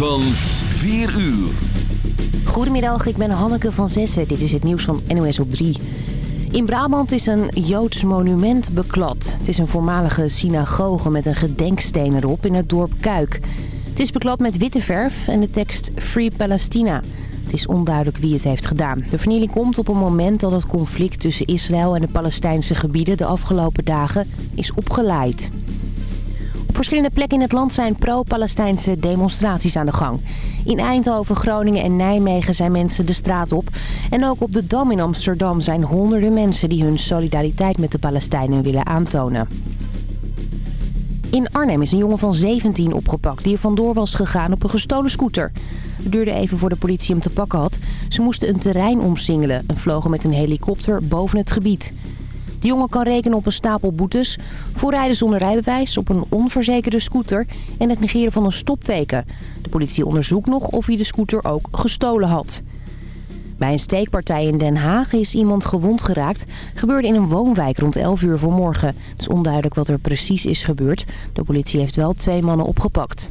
Van 4 uur. Goedemiddag, ik ben Hanneke van Zessen. Dit is het nieuws van NOS op 3. In Brabant is een Joods monument beklad. Het is een voormalige synagoge met een gedenksteen erop in het dorp Kuik. Het is beklad met witte verf en de tekst Free Palestina. Het is onduidelijk wie het heeft gedaan. De vernieling komt op een moment dat het conflict tussen Israël en de Palestijnse gebieden de afgelopen dagen is opgeleid. Op verschillende plekken in het land zijn pro-Palestijnse demonstraties aan de gang. In Eindhoven, Groningen en Nijmegen zijn mensen de straat op. En ook op de Dam in Amsterdam zijn honderden mensen die hun solidariteit met de Palestijnen willen aantonen. In Arnhem is een jongen van 17 opgepakt die er vandoor was gegaan op een gestolen scooter. Het duurde even voor de politie hem te pakken had. Ze moesten een terrein omsingelen en vlogen met een helikopter boven het gebied. De jongen kan rekenen op een stapel boetes, voorrijden zonder rijbewijs, op een onverzekerde scooter en het negeren van een stopteken. De politie onderzoekt nog of hij de scooter ook gestolen had. Bij een steekpartij in Den Haag is iemand gewond geraakt. Gebeurde in een woonwijk rond 11 uur vanmorgen. Het is onduidelijk wat er precies is gebeurd. De politie heeft wel twee mannen opgepakt.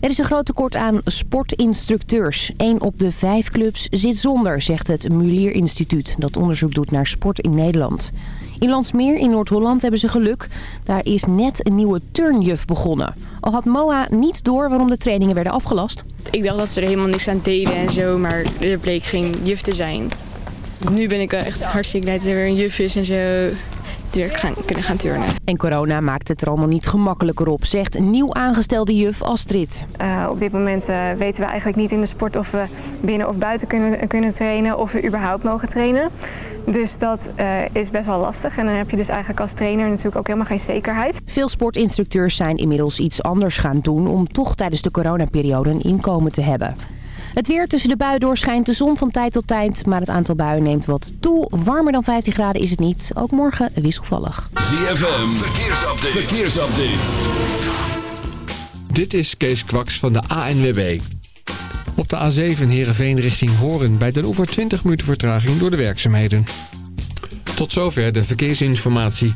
Er is een groot tekort aan sportinstructeurs. Eén op de vijf clubs zit zonder, zegt het Mulier Instituut... dat onderzoek doet naar sport in Nederland. In Landsmeer in Noord-Holland hebben ze geluk. Daar is net een nieuwe turnjuf begonnen. Al had Moa niet door waarom de trainingen werden afgelast. Ik dacht dat ze er helemaal niks aan deden en zo, maar er bleek geen juf te zijn. Nu ben ik echt hartstikke blij dat er weer een juf is en zo weer gaan, kunnen gaan turnen. En corona maakt het er allemaal niet gemakkelijker op, zegt nieuw aangestelde juf Astrid. Uh, op dit moment uh, weten we eigenlijk niet in de sport of we binnen of buiten kunnen, kunnen trainen of we überhaupt mogen trainen. Dus dat uh, is best wel lastig en dan heb je dus eigenlijk als trainer natuurlijk ook helemaal geen zekerheid. Veel sportinstructeurs zijn inmiddels iets anders gaan doen om toch tijdens de coronaperiode een inkomen te hebben. Het weer tussen de buien door schijnt de zon van tijd tot tijd, maar het aantal buien neemt wat toe. Warmer dan 15 graden is het niet. Ook morgen wisselvallig. ZFM, verkeersupdate. verkeersupdate. Dit is Kees Kwaks van de ANWB. Op de A7 Heerenveen richting Horen bij Den Oever 20 minuten vertraging door de werkzaamheden. Tot zover de verkeersinformatie.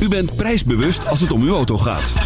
U bent prijsbewust als het om uw auto gaat.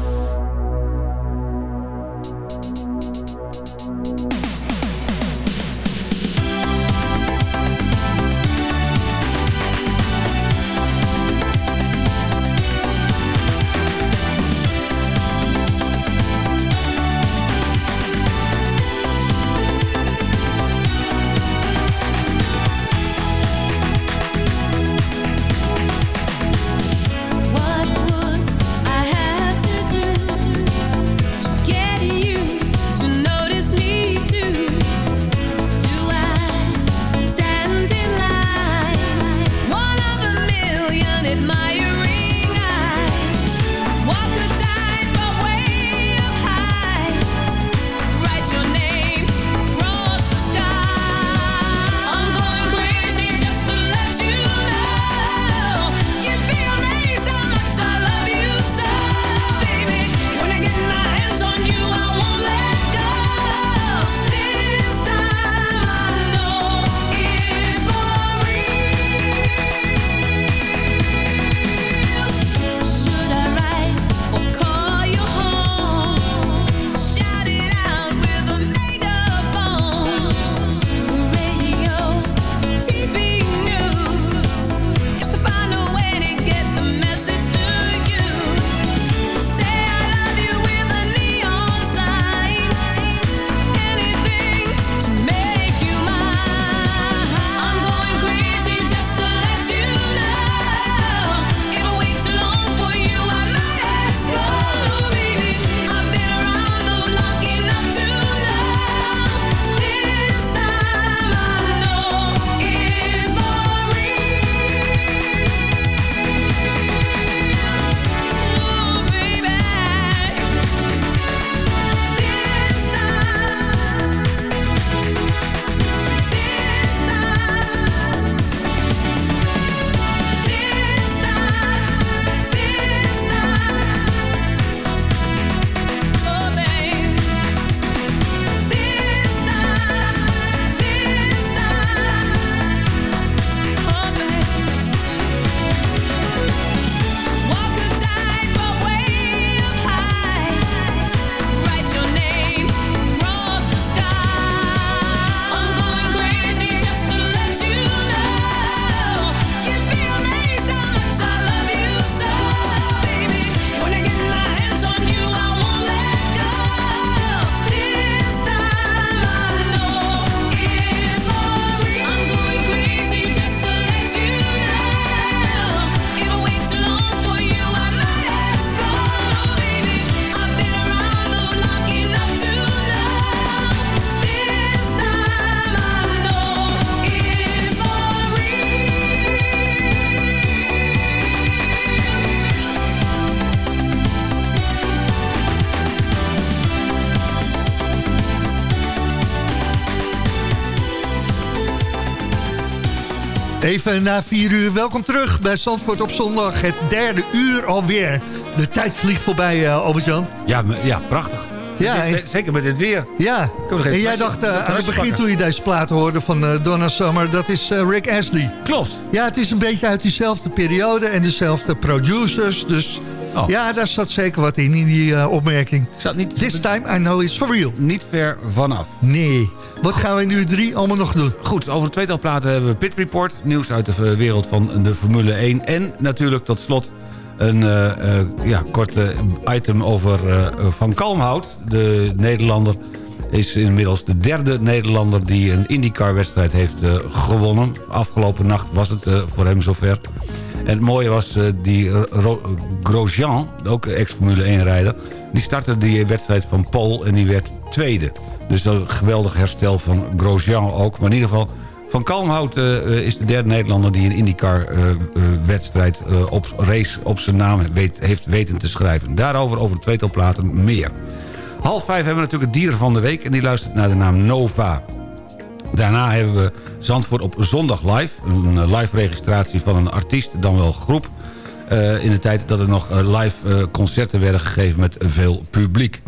Even na vier uur, welkom terug bij Zandvoort op zondag. Het derde uur alweer. De tijd vliegt voorbij, eh, Albert-Jan. Ja, ja, prachtig. Ja, en- zeker met dit weer. Ja, en jij dacht eh, aan het begin toen je deze plaat hoorde van eh, Donna Summer... dat is Rick Astley. Klopt. Ja, het is een beetje uit diezelfde periode en dezelfde producers. Dus Oh. ja, daar zat zeker wat in, in die opmerking. Zat niet, This time I know it's for real. niet ver vanaf. Nee. Wat gaan we nu drie allemaal nog doen? Goed, over een tweetal platen hebben we Pit Report. Nieuws uit de wereld van de Formule 1. En natuurlijk tot slot een eh, ja, kort eh, item over Van Kalmhout. De Nederlander is inmiddels de derde Nederlander... die een IndyCar-wedstrijd heeft gewonnen. Afgelopen nacht was het voor hem zover. En het mooie was, die Ro- Grosjean, ook ex-Formule 1-rijder... die startte die wedstrijd van Pol en die werd tweede. Dus een geweldig herstel van Grosjean ook. Maar in ieder geval, Van Kalmhout eh, eh, is de derde Nederlander... die een IndyCar-wedstrijd op race op zijn naam heeft weten te schrijven. Daarover over een tweetal platen meer. Half vijf hebben we natuurlijk het dier van de week... en die luistert naar de naam Nova. Daarna hebben we Zandvoort op zondag live. Een eh, live registratie van een artiest, dan wel groep. eh, in de tijd dat er nog eh, live eh, concerten werden gegeven met veel publiek.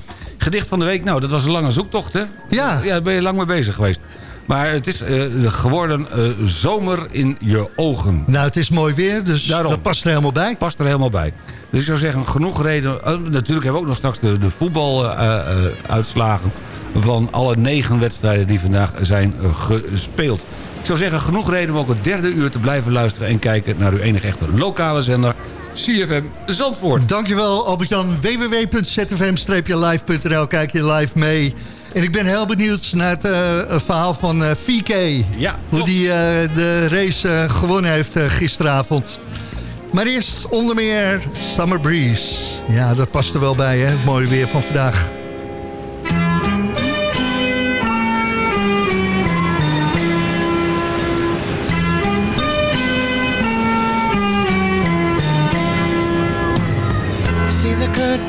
Gedicht van de week, nou, dat was een lange zoektocht, hè? Ja. Ja, daar ben je lang mee bezig geweest. Maar het is eh, geworden eh, zomer in je ogen. Nou, het is mooi weer, dus Daarom. dat past er helemaal bij. Past er helemaal bij. Dus ik zou zeggen, genoeg reden. oh, natuurlijk hebben we ook nog straks de, de voetbaluitslagen... van alle negen wedstrijden die vandaag zijn eh, gespeeld. Ik zou zeggen, genoeg reden om ook het derde uur te blijven luisteren... en kijken naar uw enige echte lokale zender, CFM Zandvoort. Dankjewel Albert-Jan. www.zfm-live.nl Kijk je live mee. En ik ben heel benieuwd naar het eh, verhaal van eh VK. Ja, Hoe die eh, de race gewonnen heeft gisteravond. Maar eerst onder meer Summer Breeze. Ja, dat past er wel bij, hè? Het mooie weer van vandaag.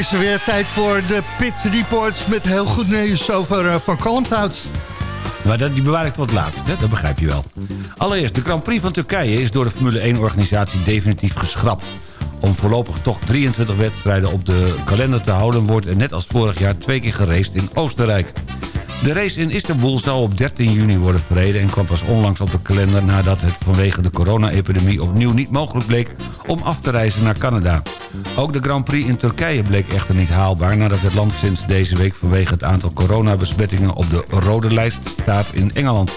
Is weer tijd voor de Pit Reports met heel goed nieuws over eh, Van Kalmthout. Maar dat, die bewaar ik tot laatst, hè? dat begrijp je wel. Allereerst, de Grand Prix van Turkije is door de Formule 1-organisatie definitief geschrapt. Om voorlopig toch 23 wedstrijden op de kalender te houden... wordt er net als vorig jaar twee keer geraced in Oostenrijk. De race in Istanbul zou op 13 juni worden verreden... en kwam pas onlangs op de kalender nadat het vanwege de corona-epidemie... opnieuw niet mogelijk bleek om af te reizen naar Canada. Ook de Grand Prix in Turkije bleek echter niet haalbaar... nadat het land sinds deze week vanwege het aantal coronabesmettingen... op de rode lijst staat in Engeland.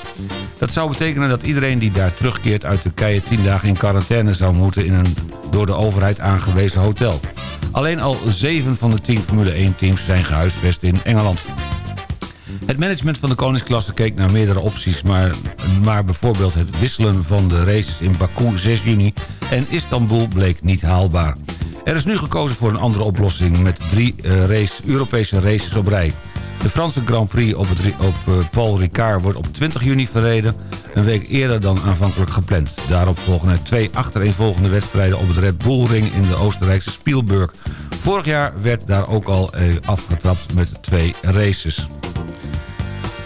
Dat zou betekenen dat iedereen die daar terugkeert uit Turkije... 10 dagen in quarantaine zou moeten in een door de overheid aangewezen hotel. Alleen al 7 van de 10 Formule 1-teams zijn gehuisvest in Engeland. Het management van de koningsklasse keek naar meerdere opties... Maar, maar bijvoorbeeld het wisselen van de races in Baku 6 juni... en Istanbul bleek niet haalbaar. Er is nu gekozen voor een andere oplossing... met drie eh, Europese races op rij. De Franse Grand Prix op, het, op eh, Paul Ricard wordt op 20 juni verreden... een week eerder dan aanvankelijk gepland. Daarop volgen er twee achtereenvolgende wedstrijden... op het Red Bull Ring in de Oostenrijkse Spielberg. Vorig jaar werd daar ook al eh, afgetrapt met twee races.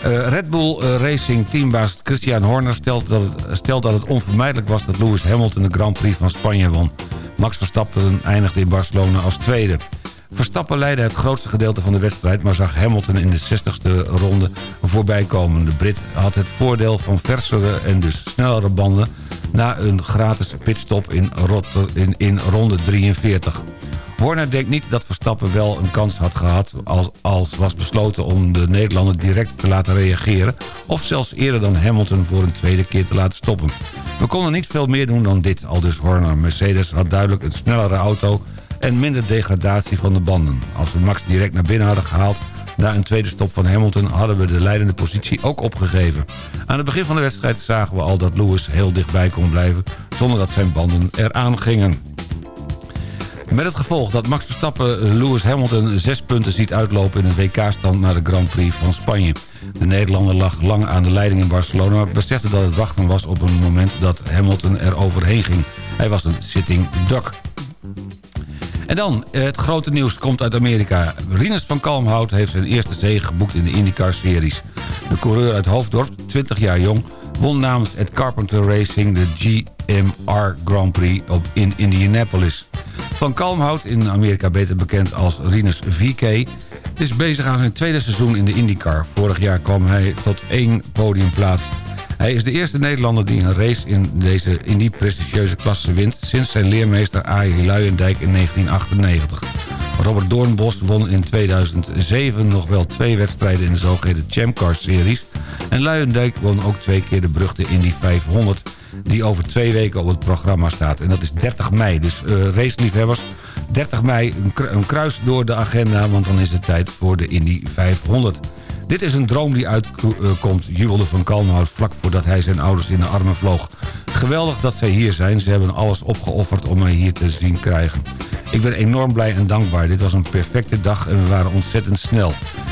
Red Bull Racing teambaas Christian Horner stelt dat, het, stelt dat het onvermijdelijk was... dat Lewis Hamilton de Grand Prix van Spanje won. Max Verstappen eindigde in Barcelona als tweede. Verstappen leidde het grootste gedeelte van de wedstrijd... maar zag Hamilton in de 60ste ronde voorbij komen. De Brit had het voordeel van versere en dus snellere banden... na een gratis pitstop in, in ronde 43. Horner denkt niet dat Verstappen wel een kans had gehad... Als, als was besloten om de Nederlander direct te laten reageren... of zelfs eerder dan Hamilton voor een tweede keer te laten stoppen. We konden niet veel meer doen dan dit, al dus Horner. Mercedes had duidelijk een snellere auto en minder degradatie van de banden. Als we Max direct naar binnen hadden gehaald... na een tweede stop van Hamilton hadden we de leidende positie ook opgegeven. Aan het begin van de wedstrijd zagen we al dat Lewis heel dichtbij kon blijven... zonder dat zijn banden eraan gingen. Met het gevolg dat Max Verstappen Lewis Hamilton zes punten ziet uitlopen... in een WK-stand naar de Grand Prix van Spanje. De Nederlander lag lang aan de leiding in Barcelona... maar besefte dat het wachten was op een moment dat Hamilton er overheen ging. Hij was een sitting duck. En dan, eh, het grote nieuws komt uit Amerika. Rinus van Kalmhout heeft zijn eerste zege geboekt in de IndyCar-series. De coureur uit Hoofddorp, 20 jaar jong... won namens Ed Carpenter Racing de GMR Grand Prix op in Indianapolis. Van Kalmhout, in Amerika beter bekend als Rinus VK... is bezig aan zijn tweede seizoen in de IndyCar. Vorig jaar kwam hij tot één podiumplaats. Hij is de eerste Nederlander die een race in, deze, in die prestigieuze klasse wint... sinds zijn leermeester A.J. Luijendijk in 1998. Robert Doornbos won in 2007 nog wel twee wedstrijden in de zogeheten Champ Car Series... en Luijendijk won ook twee keer de beruchte Indy 500 die over twee weken op het programma staat. En dat is 30 mei, dus uh, raceliefhebbers... 30 mei een, een kruis door de agenda, want dan is het tijd voor de Indy 500. Dit is een droom die uitkomt, jubelde Van Kalmhout... vlak voordat hij zijn ouders in de armen vloog. Geweldig dat zij hier zijn. Ze hebben alles opgeofferd om mij hier te zien krijgen. Ik ben enorm blij en dankbaar. Dit was een perfecte dag en we waren ontzettend snel.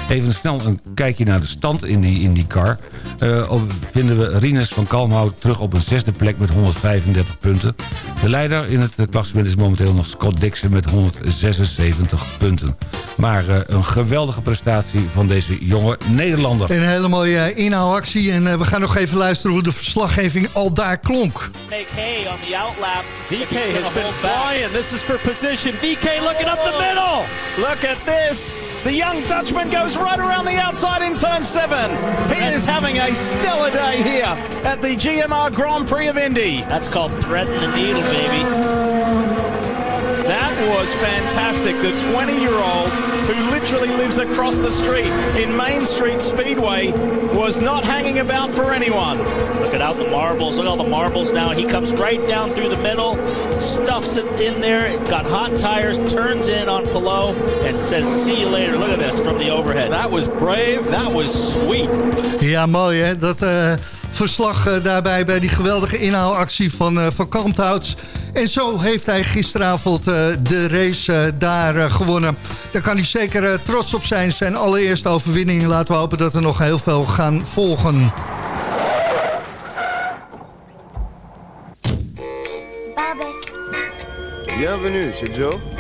Even snel een kijkje naar de stand in die IndyCar. Uh, vinden we Rinus van Kalmhout terug op een zesde plek met 135 punten. De leider in het klassement is momenteel nog Scott Dixon met 176 punten. Maar uh, een geweldige prestatie van deze jonge Nederlander. Een hele mooie inhaalactie en uh, we gaan nog even luisteren hoe de verslaggeving al daar klonk. Hay on the outlap. VK has been flying. This is for position. VK looking up the middle. Look at this. The young Dutchman goes right around the outside in turn seven. He is having a stellar day here at the GMR Grand Prix of Indy. That's called threading the needle, baby. That was fantastic. The 20 year old who literally lives across the street in Main Street Speedway was not hanging about for anyone. Look at out the marbles. Look at all the marbles now. He comes right down through the middle, stuffs it in there, got hot tires, turns in on Pillow, and says, see you later. Look at this from the overhead. That was brave. That was sweet. Ja, mooi hè. Dat uh, verslag uh, daarbij bij die geweldige inhaalactie van, uh, van Kalmthout. En zo heeft hij gisteravond uh, de race uh, daar uh, gewonnen. Daar kan hij zeker trots op zijn. Zijn allereerste overwinning. Laten we hopen dat er nog heel veel gaan volgen. Bienvenue, c'est. Joe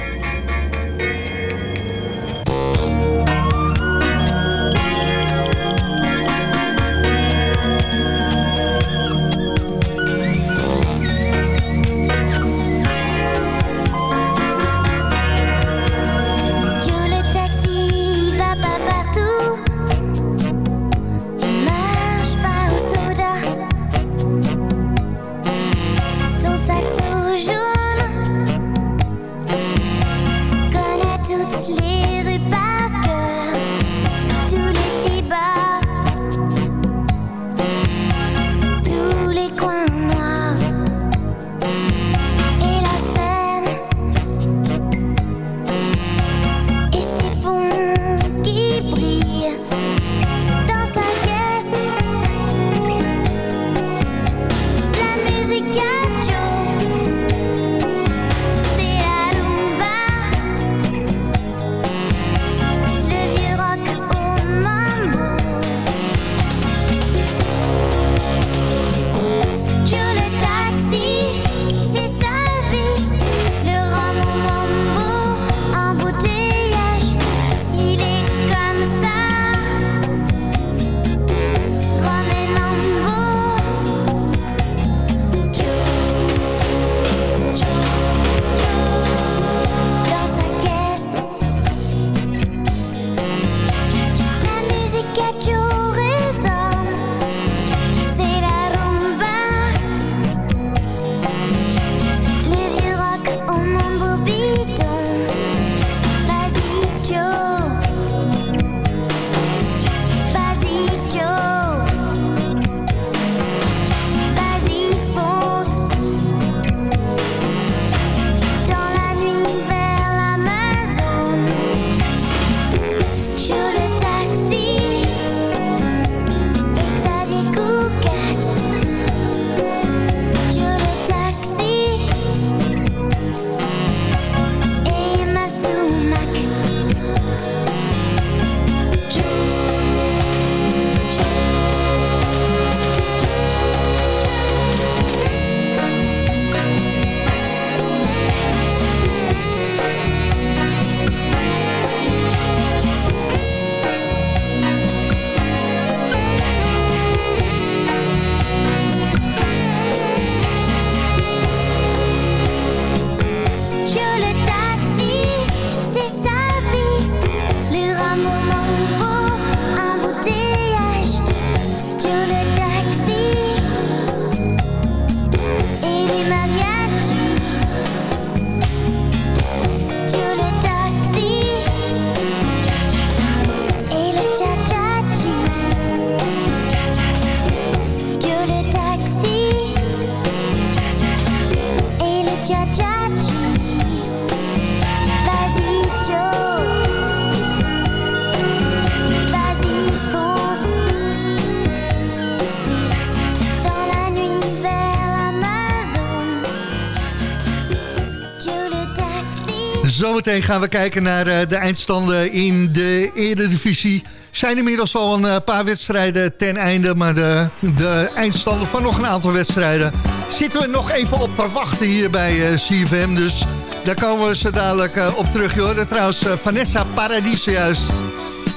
Zometeen gaan we kijken naar eh, de eindstanden in de Eredivisie. Zijn inmiddels al een eh, paar wedstrijden ten einde, maar de, de eindstanden van nog een aantal wedstrijden zitten we nog even op te wachten hier bij eh, CFM. Dus daar komen we zo dadelijk op terug. Je trouwens Vanessa Paradis juist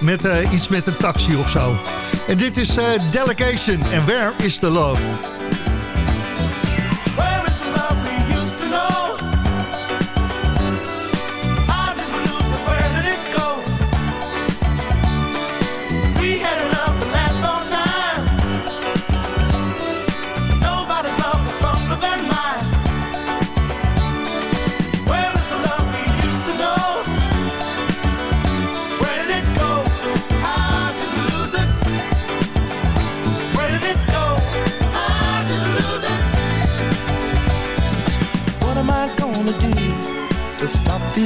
met iets met een taxi of zo. En dit is Delegation en Where is the Love?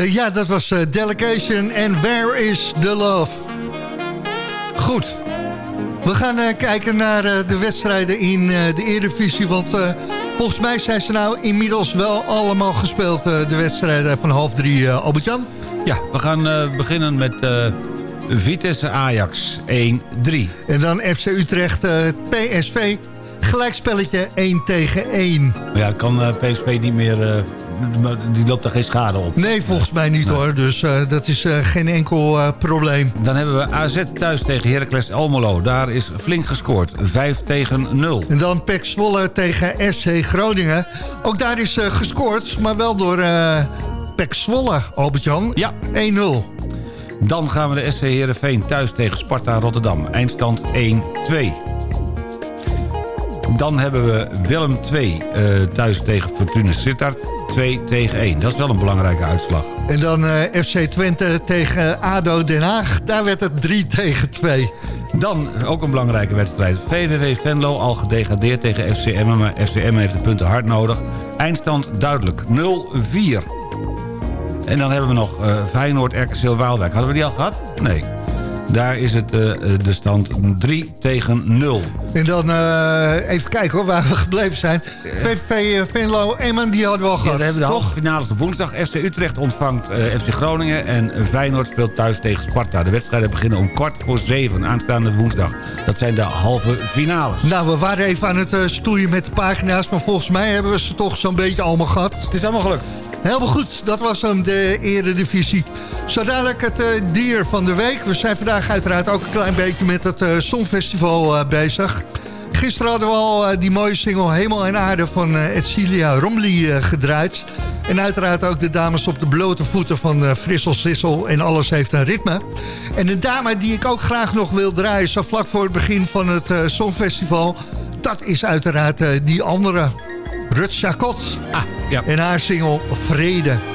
Eh, ja, dat was eh, Delegation en Where is the Love? Goed. We gaan eh, kijken naar de wedstrijden in de Eredivisie. Want volgens mij zijn ze nou inmiddels wel allemaal gespeeld. de wedstrijden van half drie, Albert-Jan. Ja, we gaan beginnen met Vitesse Ajax 1-3. En dan FC Utrecht, PSV. Gelijkspelletje 1 tegen 1. Maar ja, kan eh, PSV niet meer... die loopt daar geen schade op. Nee, volgens mij niet hoor. Dus eh, dat is eh, geen enkel eh, probleem. Dan hebben we AZ thuis tegen Heracles Almelo. Daar is flink gescoord. 5 tegen 0. En dan Pek Zwolle tegen SC Groningen. Ook daar is gescoord, maar wel door Pek Zwolle, Albert-Jan. Ja. 1-0. Dan gaan we de SC Heerenveen thuis tegen Sparta Rotterdam. Eindstand 1-2. Dan hebben we Willem 2 eh, thuis tegen Fortuna Sittard. 2 tegen 1. Dat is wel een belangrijke uitslag. En dan eh, FC Twente tegen ADO Den Haag. Daar werd het 3 tegen 2. Dan ook een belangrijke wedstrijd. VVV Venlo al gedegradeerd tegen FCM. Maar FCM heeft de punten hard nodig. Eindstand duidelijk 0-4. En dan hebben we nog eh, Feyenoord RKC Waalwijk. Hadden we die al gehad? Nee. Daar is het eh, de stand 3 tegen 0. En dan eh, even kijken hoor, waar we gebleven zijn. VVV eh, Venlo, Emmen, die hadden we al Ja, gehad. dan hebben we de toch? halve finales op woensdag. FC Utrecht ontvangt FC Groningen. En Feyenoord speelt thuis tegen Sparta. De wedstrijden beginnen om kwart voor zeven aanstaande woensdag. Dat zijn de halve finales. Nou, we waren even aan het stoeien met de pagina's... maar volgens mij hebben we ze toch zo'n beetje allemaal gehad. Het is allemaal gelukt. Helemaal goed, dat was hem, de eredivisie. Zo dadelijk het eh, dier van de week. We zijn vandaag uiteraard ook een klein beetje met het eh, Songfestival eh, bezig. Gisteren hadden we al die mooie single Hemel en Aarde van Edcilia Romley eh, gedraaid. En uiteraard ook de dames op de blote voeten van Frissel Sissel en alles heeft een ritme. En een dame die ik ook graag nog wil draaien, zo vlak voor het begin van het Songfestival... dat is uiteraard die andere, Rut Chacot. Ah, ja. En haar single Vrede.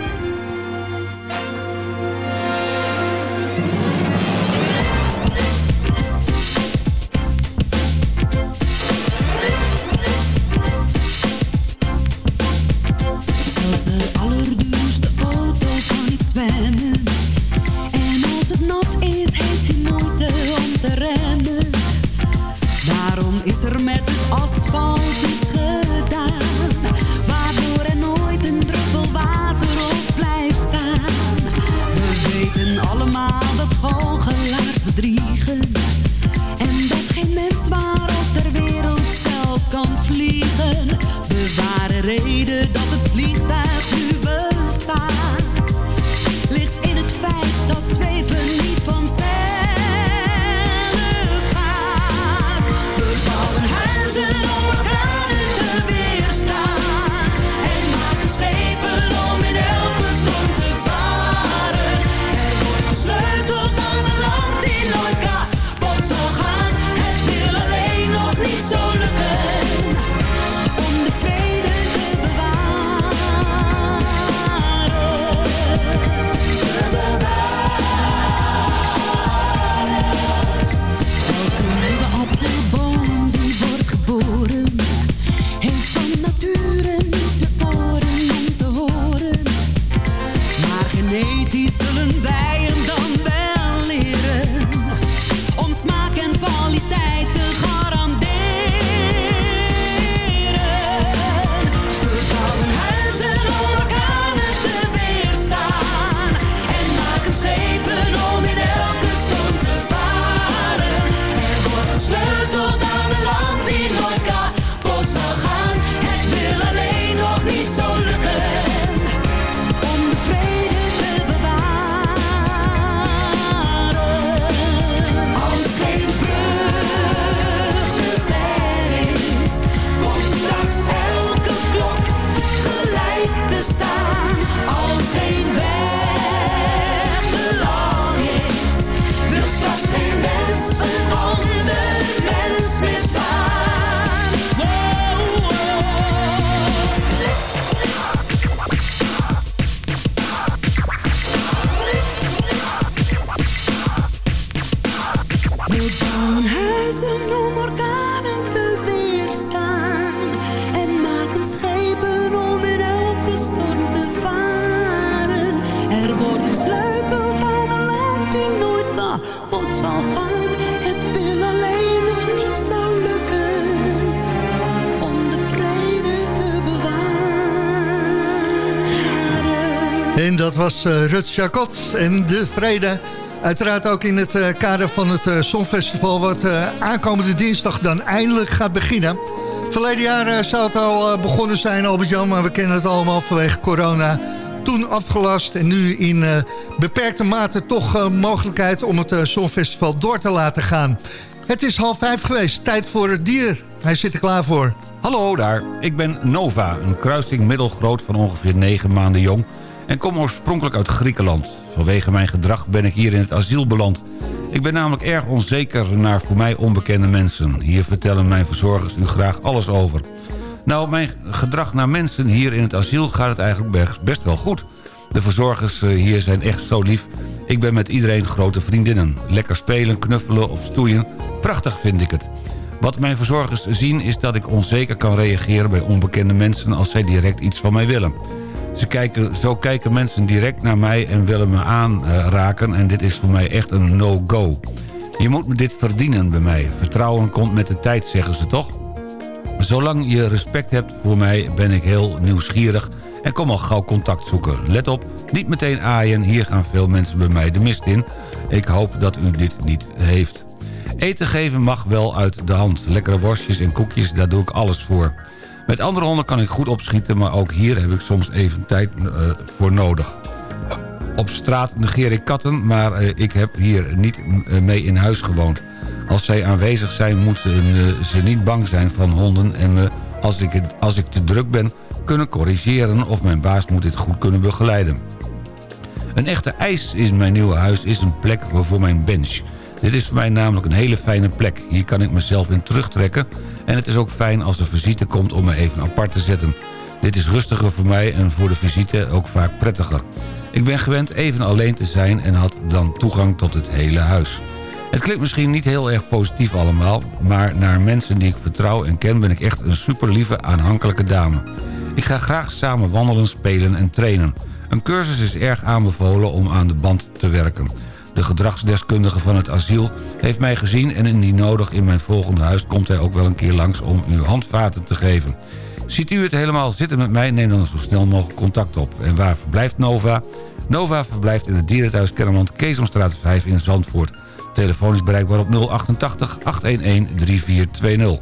Dat was eh Rut Jacot en De Vrede. Uiteraard ook in het eh, kader van het eh, Songfestival... wat eh, aankomende dinsdag dan eindelijk gaat beginnen. Verleden jaar eh, zou het al eh, begonnen zijn, Albert-Jan... maar we kennen het allemaal vanwege corona. Toen afgelast en nu in eh, beperkte mate toch eh, mogelijkheid... om het eh, Songfestival door te laten gaan. Het is half vijf geweest, tijd voor het dier. Hij zit er klaar voor. Hallo daar, ik ben Nova, een kruising middelgroot van ongeveer 9 maanden jong... en kom oorspronkelijk uit Griekenland. Vanwege mijn gedrag ben ik hier in het asiel beland. Ik ben namelijk erg onzeker naar voor mij onbekende mensen. Hier vertellen mijn verzorgers u graag alles over. Nou, mijn gedrag naar mensen hier in het asiel gaat het eigenlijk best- wel goed. De verzorgers eh, hier zijn echt zo lief. Ik ben met iedereen grote vriendinnen. Lekker spelen, knuffelen of stoeien. Prachtig vind ik het. Wat mijn verzorgers zien is dat ik onzeker kan reageren bij onbekende mensen als zij direct iets van mij willen. Ze kijken, zo kijken mensen direct naar mij en willen me aanraken en dit is voor mij echt een no-go. Je moet me dit verdienen bij mij. Vertrouwen komt met de tijd, zeggen ze toch? Zolang je respect hebt voor mij ben ik heel nieuwsgierig en kom al gauw contact zoeken. Let op, niet meteen aaien, hier gaan veel mensen bij mij de mist in. Ik hoop dat u dit niet heeft. Eten geven mag wel uit de hand. Lekkere worstjes en koekjes, daar doe ik alles voor. Met andere honden kan ik goed opschieten, maar ook hier heb ik soms even tijd eh, voor nodig. Op straat negeer ik katten, maar eh, ik heb hier niet eh, mee in huis gewoond. Als zij aanwezig zijn, moeten ze niet bang zijn van honden... en me, als ik, als ik te druk ben, kunnen corrigeren... of mijn baas moet dit goed kunnen begeleiden. Een echte ijs in mijn nieuwe huis is een plek voor mijn bench. Dit is voor mij namelijk een hele fijne plek. Hier kan ik mezelf in terugtrekken... en het is ook fijn als er visite komt om me even apart te zetten. Dit is rustiger voor mij en voor de visite ook vaak prettiger. Ik ben gewend even alleen te zijn en had dan toegang tot het hele huis. Het klinkt misschien niet heel erg positief allemaal... maar naar mensen die ik vertrouw en ken ben ik echt een super lieve, aanhankelijke dame. Ik ga graag samen wandelen, spelen en trainen. Een cursus is erg aanbevolen om aan de band te werken. De gedragsdeskundige van het asiel heeft mij gezien... en indien nodig in mijn volgende huis komt hij ook wel een keer langs... om u handvaten te geven. Ziet u het helemaal zitten met mij, neem dan zo snel mogelijk contact op. En waar verblijft Nova? Nova verblijft in het dierenthuis Kennemerland Keesomstraat 5 in Zandvoort. Telefoon is bereikbaar op 088 811 3420.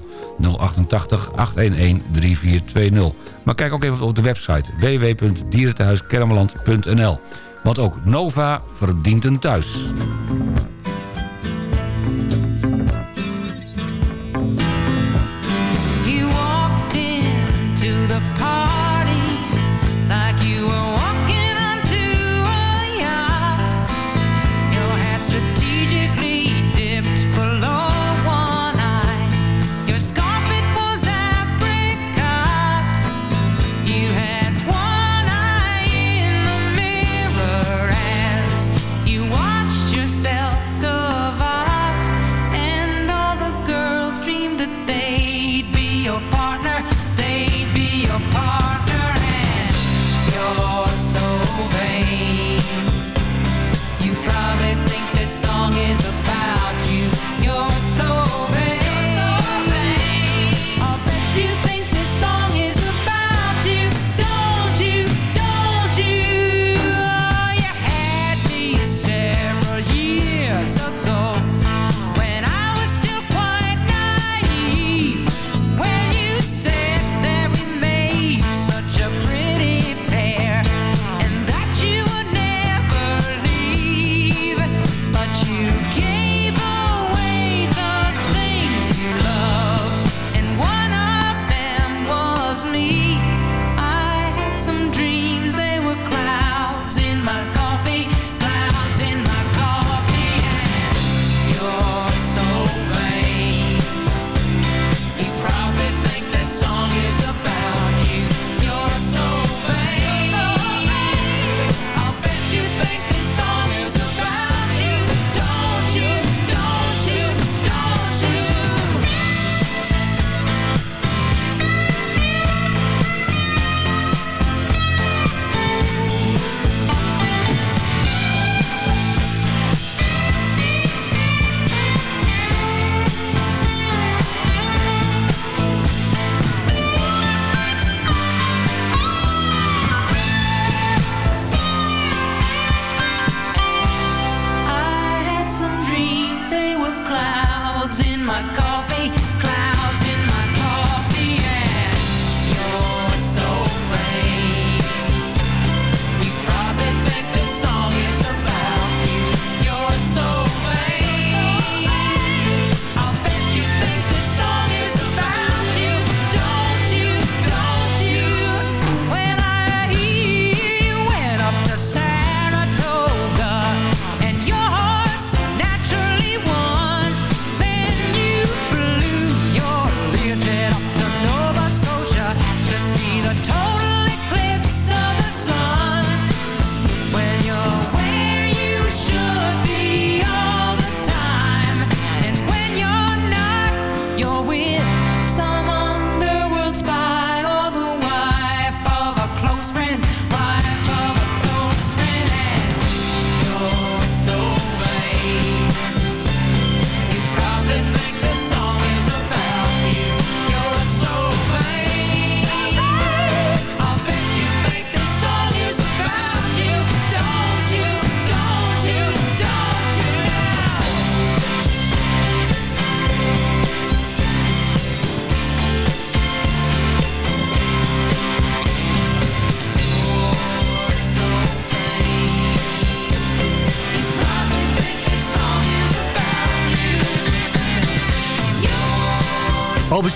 088 811 3420. Maar kijk ook even op de website www.dierentehuiskennemerland.nl. Want ook Nova verdient een thuis.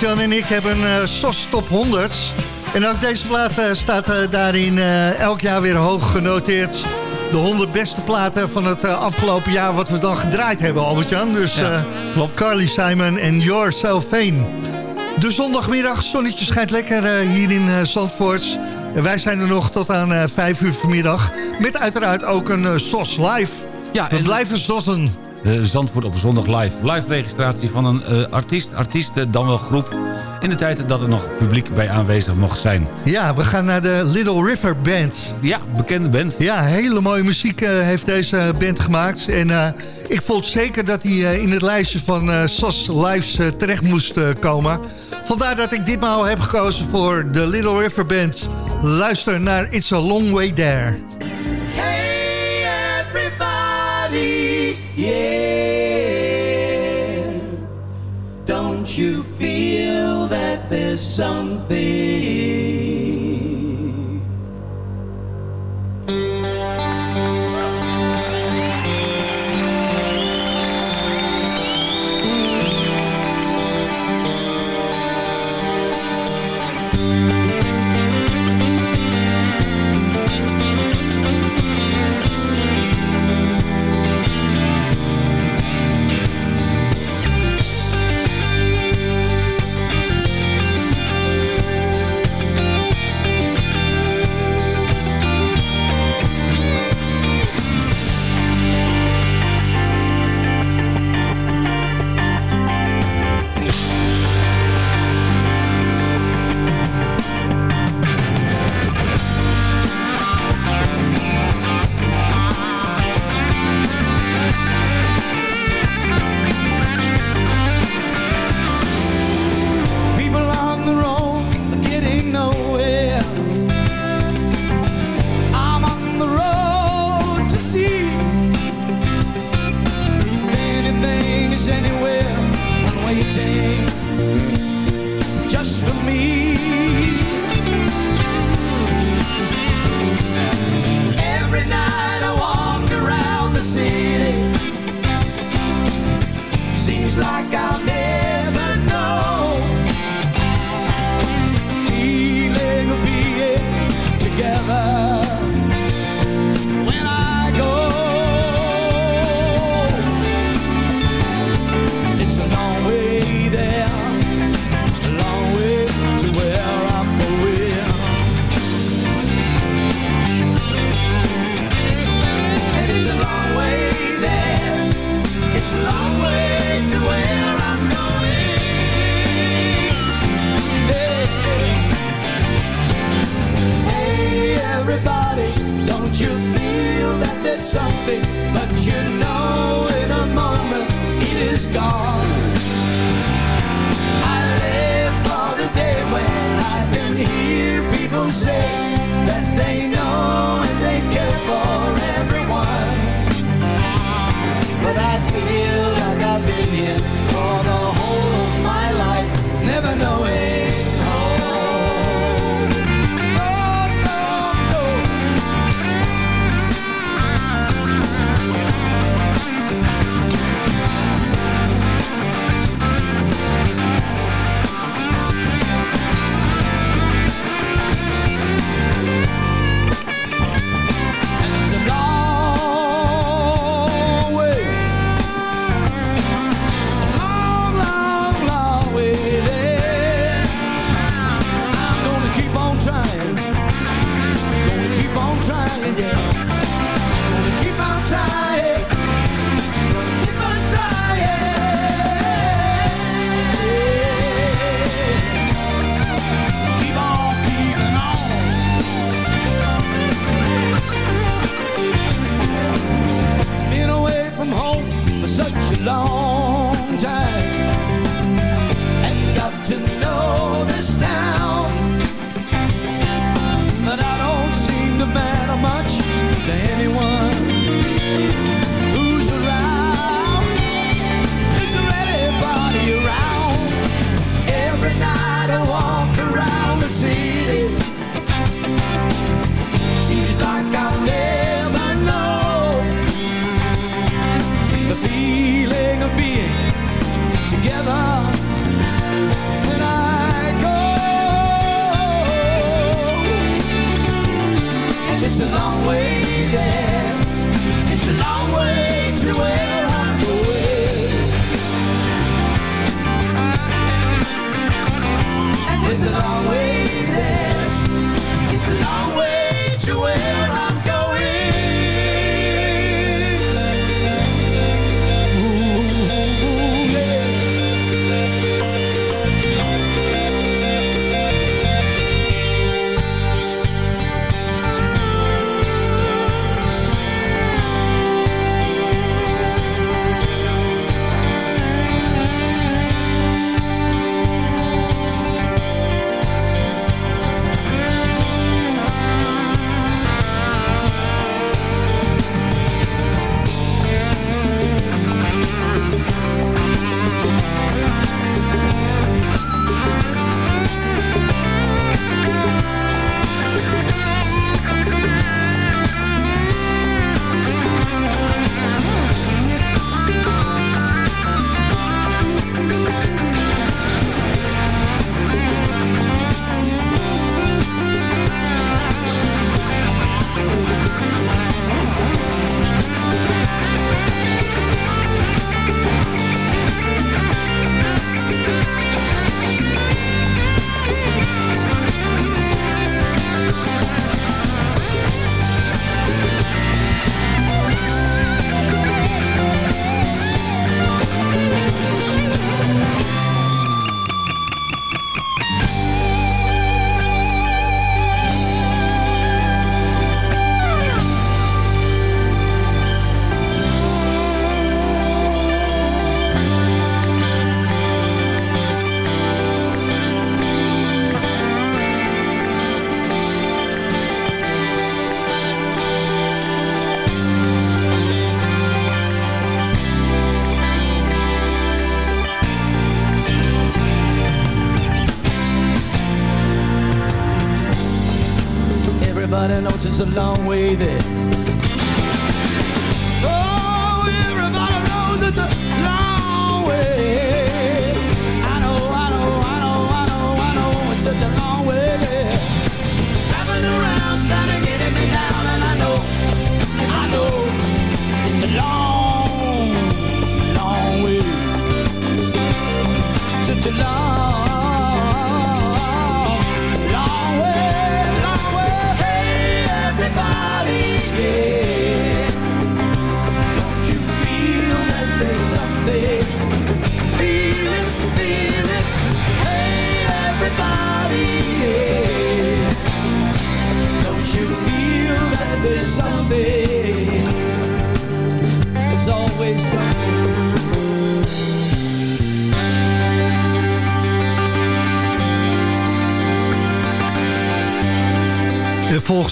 Albert-Jan en ik hebben een eh, SOS Top 100. En ook deze plaat eh, staat eh, daarin elk jaar weer hoog genoteerd. De 100 beste platen van het afgelopen jaar wat we dan gedraaid hebben, Albert-Jan. Dus Ja, klopt. Carly Simon en Vain. De zondagmiddag, zonnetje schijnt lekker hier in Zandvoort. En wij zijn er nog tot aan eh 5 uur vanmiddag. Met uiteraard ook een SOS live. Ja, we en- blijven sossen. Eh, Zandvoort op zondag live. Live registratie van een eh, artiest, artiesten, dan wel groep. In de tijd dat er nog publiek bij aanwezig mocht zijn. Ja, we gaan naar de Little River Band. Ja, bekende band. Ja, hele mooie muziek eh, heeft deze band gemaakt. En ik vond zeker dat hij in het lijstje van SOS Lives terecht moest komen. Vandaar dat ik ditmaal heb gekozen voor de Little River Band. Luister naar It's a Long Way There. You feel that there's something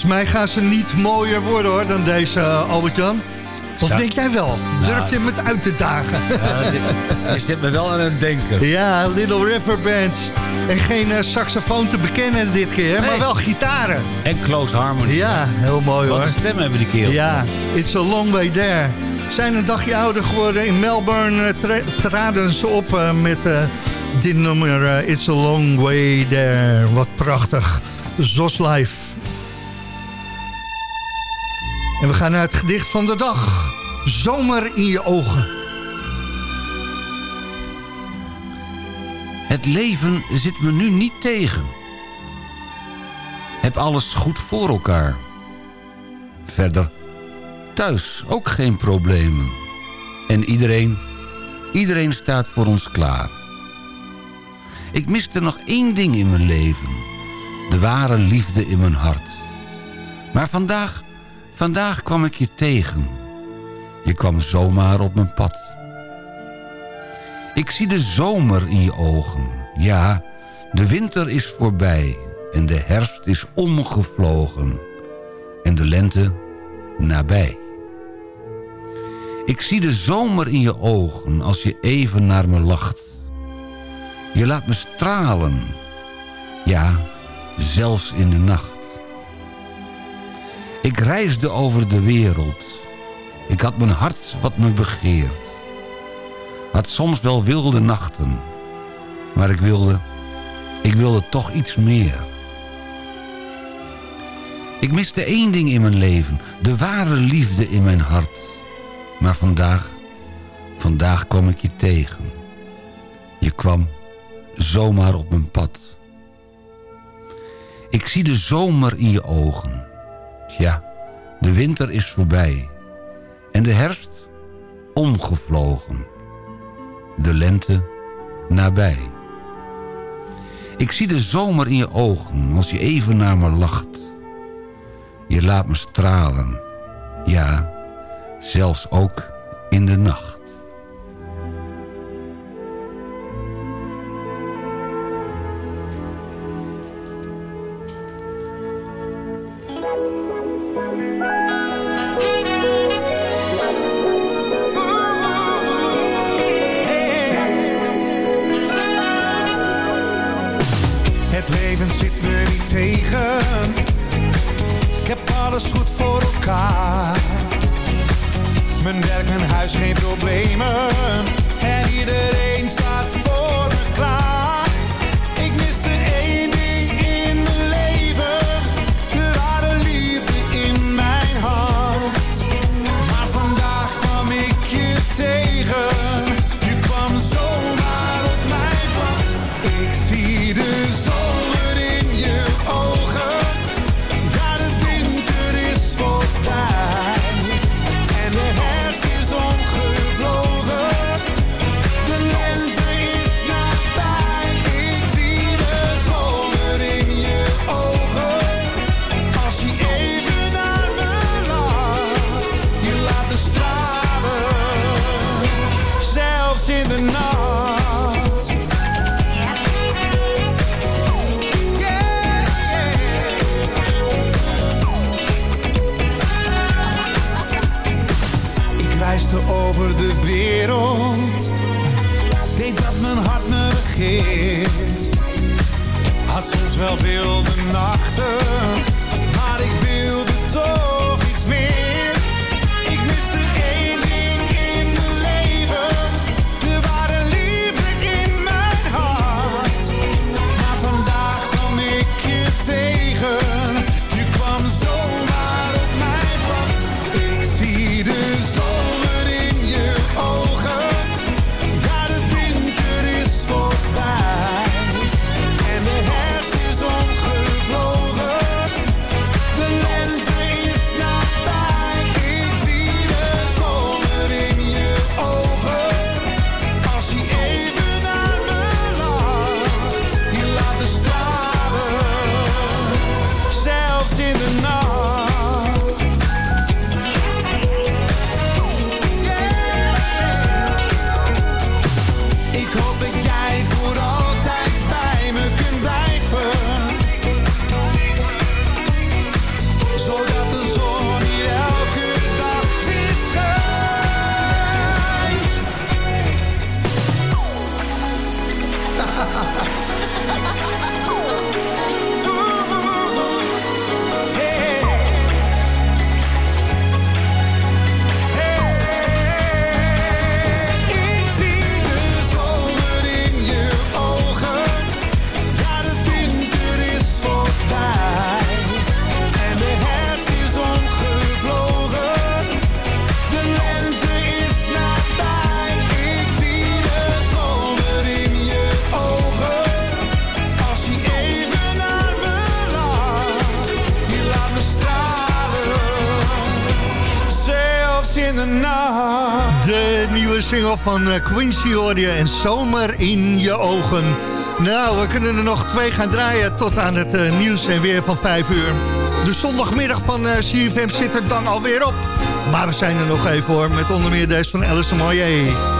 mij gaan ze niet mooier worden hoor dan deze eh, Albert-Jan. Of denk jij wel? Durf Nou. je hem het uit te dagen? Ja, dit- je zit me wel aan het denken. Ja, Little River Band. En geen eh, saxofoon te bekennen dit keer, maar wel gitaren. En Close Harmony. Ja, heel mooi Wat hoor. een stem hebben die kerel. Ja, It's a Long Way There. Zijn een dagje ouder geworden. In Melbourne eh, tra- traden ze op eh, met eh, dit nummer eh, It's a Long Way There. Wat prachtig. Zos Live. En we gaan naar het gedicht van de dag. Zomer in je ogen. Het leven zit me nu niet tegen. Heb alles goed voor elkaar. Verder, thuis ook geen problemen. En iedereen, iedereen staat voor ons klaar. Ik miste nog één ding in mijn leven. De ware liefde in mijn hart. Maar vandaag, vandaag kwam ik je tegen. Je kwam zomaar op mijn pad. Ik zie de zomer in je ogen. Ja, de winter is voorbij en de herfst is omgevlogen. En de lente nabij. Ik zie de zomer in je ogen als je even naar me lacht. Je laat me stralen. Ja, zelfs in de nacht. Ik reisde over de wereld. Ik had mijn hart wat me begeert. Had soms wel wilde nachten. Maar ik wilde... Ik wilde toch iets meer. Ik miste één ding in mijn leven. De ware liefde in mijn hart. Maar vandaag... Vandaag kwam ik je tegen. Je kwam zomaar op mijn pad. Ik zie de zomer in je ogen ja, de winter is voorbij. En de herfst omgevlogen. De lente nabij. Ik zie de zomer in je ogen als je even naar me lacht. Je laat me stralen. Ja, zelfs ook in de nacht. alles goed voor elkaar. Mijn werk, mijn huis, geen problemen. En iedereen reisde over de wereld. denk dat mijn hart me regeert. Had soms wel wilde nachten, maar ik wilde toch. nieuwe single van eh, Quincy Audio en Zomer in je ogen. Nou, we kunnen er nog twee gaan draaien tot aan het eh, nieuws en weer van 5 uur. De zondagmiddag van eh, uh, CFM zit er dan alweer op. Maar we zijn er nog even hoor, met onder meer deze van Alice Marie.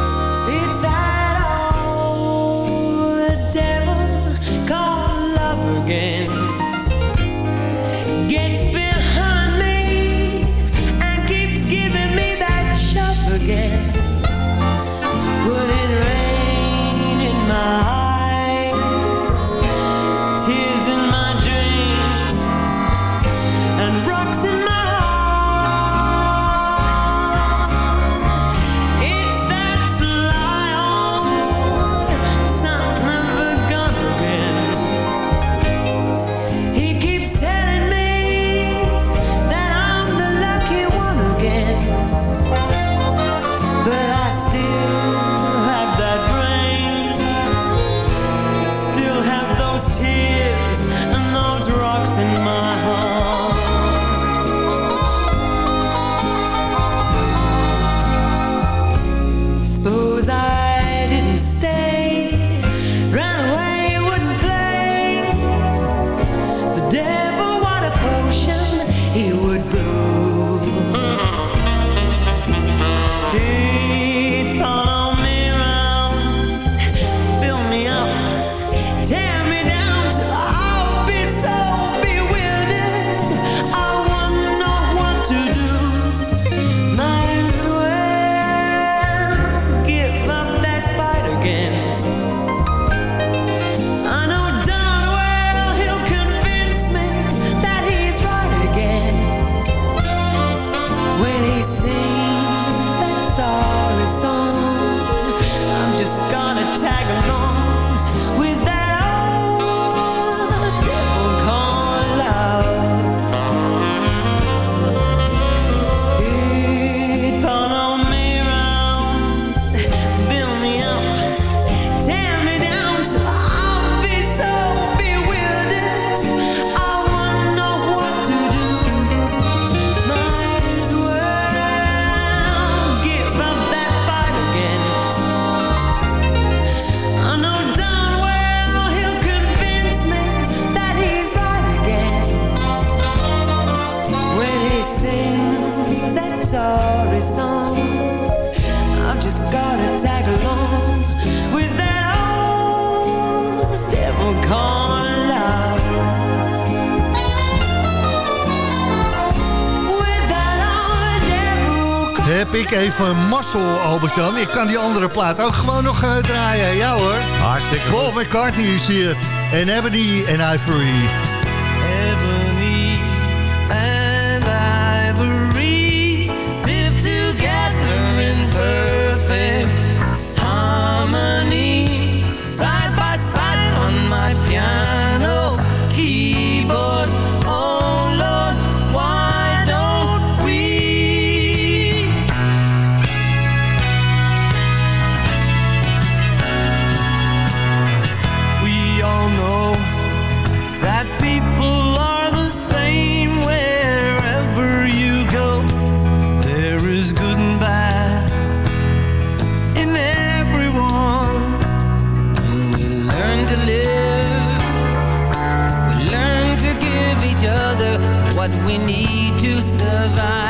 Even mazzel, Albert-Jan. Ik kan die andere plaat ook gewoon nog eh, draaien. Ja hoor. Hartstikke Paul McCartney is hier. En Ebony en Ivory. We need to survive.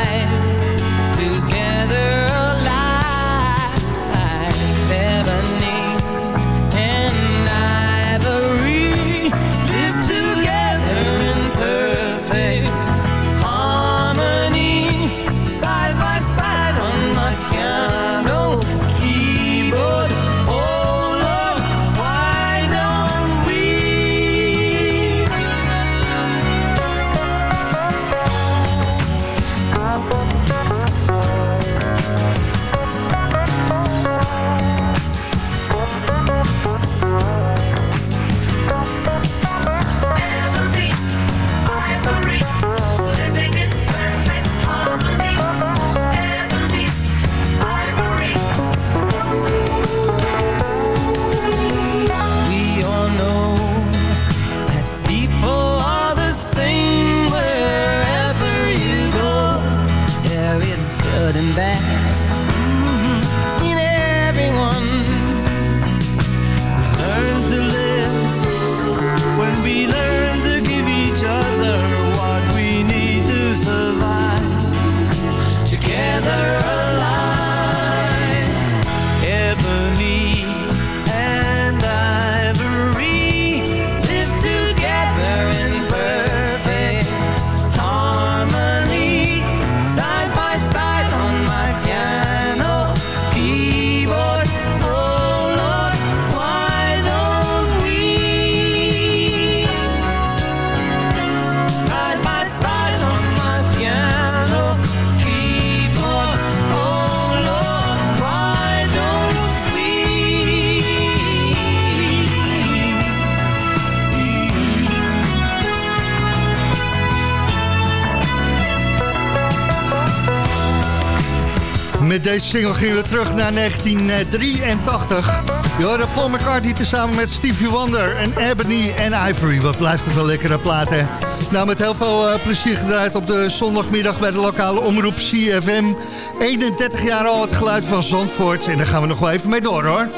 Deze single gingen we terug naar 1983. Je Paul McCartney tezamen met Stevie Wonder en Ebony en Ivory. Wat blijft het een lekkere plaat, hè? Nou, met heel veel eh, plezier gedraaid op de zondagmiddag bij de lokale omroep CFM. 31 jaar al het geluid van Zandvoort. En daar gaan we nog wel even mee door, hoor.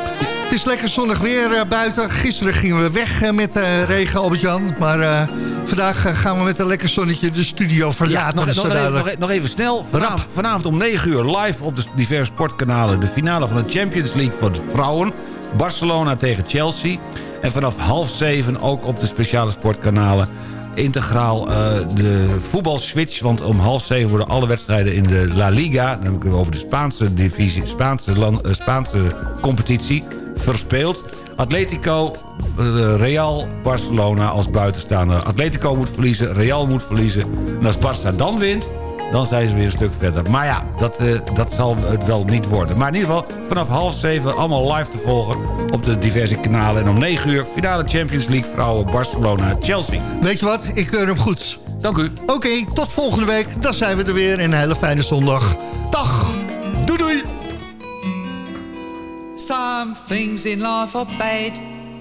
Het is lekker zonnig weer eh, buiten. Gisteren gingen we weg eh, met regen, Albert-Jan. Maar vandaag eh, gaan we met een lekker zonnetje de studio verlaten. nog, is nog, zo even, nog, e- nog even snel. Vanavond, vanavond om 9 uur live op de diverse sportkanalen... de finale van de Champions League voor de vrouwen. Barcelona tegen Chelsea. En vanaf half zeven ook op de speciale sportkanalen... integraal eh, de voetbalswitch. Want om half zeven worden alle wedstrijden in de La Liga... dan het over de Spaanse divisie, Spaanse, land, eh, Spaanse competitie... verspeeld. Atletico, Real, Barcelona als buitenstaander. Atletico moet verliezen, Real moet verliezen. En als Barça dan wint, dan zijn ze weer een stuk verder. Maar ja, dat, eh, dat zal het wel niet worden. Maar in ieder geval, vanaf half zeven allemaal live te volgen... op de diverse kanalen. En om negen uur, finale Champions League vrouwen Barcelona-Chelsea. Weet je wat? Ik keur hem goed. Dank u. Oké, tot volgende week. Dan zijn we er weer. En een hele fijne zondag. Dag. Doei doei. Some things in life are bad.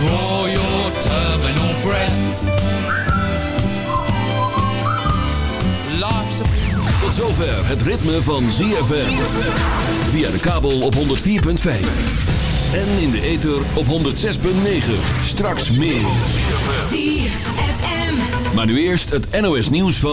Draw your terminal breath. Life's a Tot zover het ritme van ZFM. Via de kabel op 104.5. En in de ether op 106.9. Straks meer. ZFM. Maar nu eerst het NOS nieuws van...